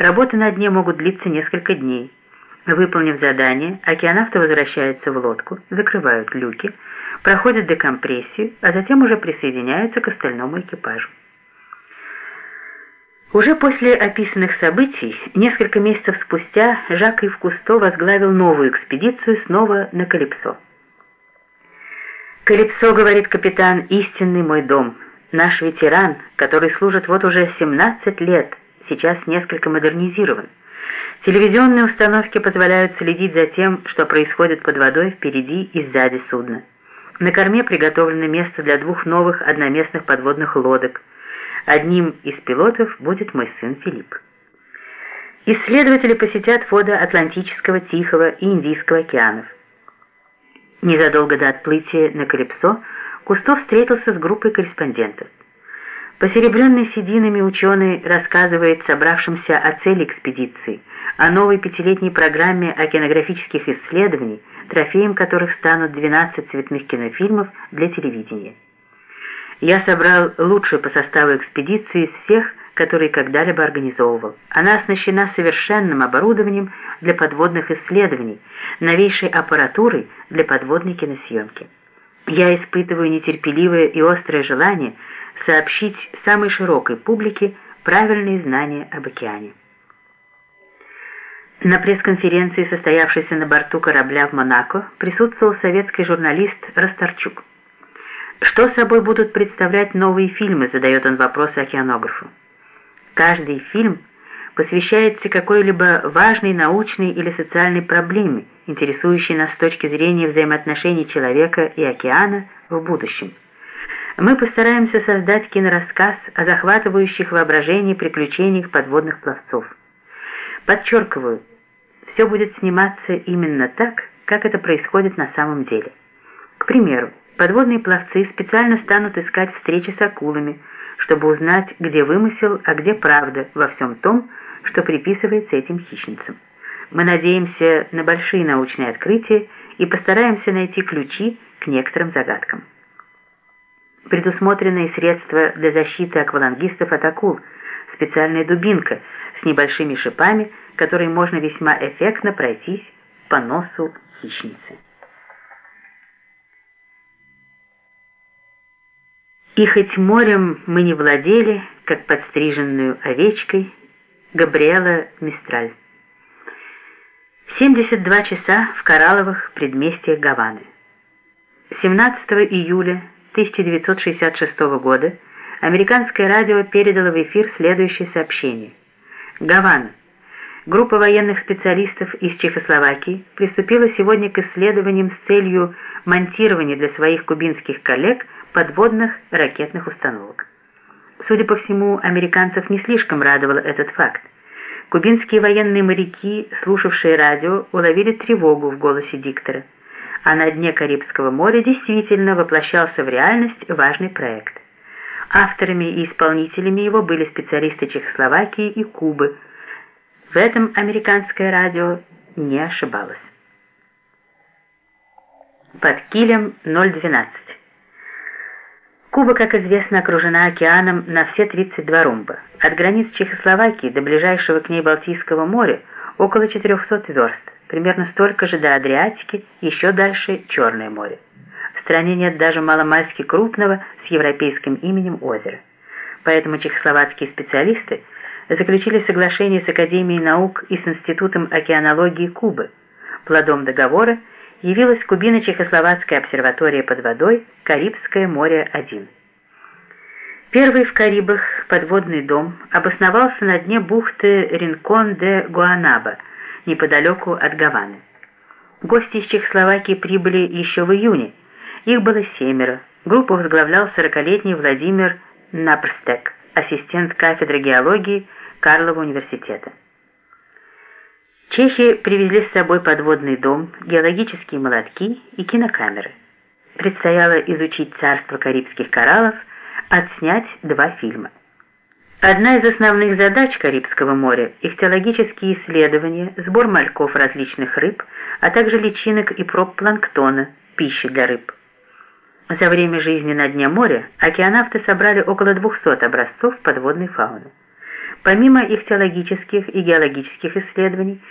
Работы на дне могут длиться несколько дней. Выполнив задание, океанавты возвращаются в лодку, закрывают люки, проходят декомпрессию, а затем уже присоединяются к остальному экипажу. Уже после описанных событий, несколько месяцев спустя, Жак Ив Кусто возглавил новую экспедицию снова на Калипсо. «Калипсо, — говорит капитан, — истинный мой дом, наш ветеран, который служит вот уже 17 лет, сейчас несколько модернизирован. Телевизионные установки позволяют следить за тем, что происходит под водой впереди и сзади судна. На корме приготовлено место для двух новых одноместных подводных лодок — Одним из пилотов будет мой сын Филипп. Исследователи посетят воды Атлантического, Тихого и Индийского океанов. Незадолго до отплытия на Калипсо Кустов встретился с группой корреспондентов. Посеребренный сединами ученый рассказывает собравшимся о цели экспедиции, о новой пятилетней программе океанографических исследований, трофеем которых станут 12 цветных кинофильмов для телевидения. Я собрал лучшую по составу экспедицию из всех, которые когда-либо организовывал. Она оснащена совершенным оборудованием для подводных исследований, новейшей аппаратурой для подводной киносъемки. Я испытываю нетерпеливое и острое желание сообщить самой широкой публике правильные знания об океане. На пресс-конференции, состоявшейся на борту корабля в Монако, присутствовал советский журналист Расторчук. Что собой будут представлять новые фильмы, задает он вопрос океанографу. Каждый фильм посвящается какой-либо важной научной или социальной проблеме, интересующей нас с точки зрения взаимоотношений человека и океана в будущем. Мы постараемся создать кинорассказ о захватывающих воображение приключениях подводных пловцов. Подчеркиваю, все будет сниматься именно так, как это происходит на самом деле. К примеру, Подводные пловцы специально станут искать встречи с акулами, чтобы узнать, где вымысел, а где правда во всем том, что приписывается этим хищницам. Мы надеемся на большие научные открытия и постараемся найти ключи к некоторым загадкам. Предусмотренные средства для защиты аквалангистов от акул, специальная дубинка с небольшими шипами, которой можно весьма эффектно пройтись по носу хищницы. И хоть морем мы не владели, как подстриженную овечкой, Габриэла Мистраль. 72 часа в коралловых предместьях Гаваны. 17 июля 1966 года американское радио передало в эфир следующее сообщение. Гавана. Группа военных специалистов из Чехословакии приступила сегодня к исследованиям с целью монтирования для своих кубинских коллег – подводных ракетных установок. Судя по всему, американцев не слишком радовал этот факт. Кубинские военные моряки, слушавшие радио, уловили тревогу в голосе диктора. А на дне Карибского моря действительно воплощался в реальность важный проект. Авторами и исполнителями его были специалисты Чехословакии и Кубы. В этом американское радио не ошибалось. Под килем 012. Куба, как известно, окружена океаном на все 32 румба. От границ Чехословакии до ближайшего к ней Балтийского моря около 400 верст, примерно столько же до Адриатики, еще дальше Черное море. В стране нет даже маломальски крупного с европейским именем озера. Поэтому чехословацкие специалисты заключили соглашение с Академией наук и с Институтом океанологии Кубы. Плодом договора – явилась Кубино-Чехословацкая обсерватория под водой Карибское море-1. Первый в Карибах подводный дом обосновался на дне бухты Ринкон-де-Гуанаба, неподалеку от Гаваны. Гости из Чехословакии прибыли еще в июне. Их было семеро. Группу возглавлял 40-летний Владимир Напрстек, ассистент кафедры геологии Карлова университета. Чехи привезли с собой подводный дом, геологические молотки и кинокамеры. Предстояло изучить царство карибских кораллов, отснять два фильма. Одна из основных задач Карибского моря – ихтиологические исследования, сбор мальков различных рыб, а также личинок и проб планктона, пищи для рыб. За время жизни на дне моря океанавты собрали около 200 образцов подводной фауны. Помимо ихтиологических и геологических исследований,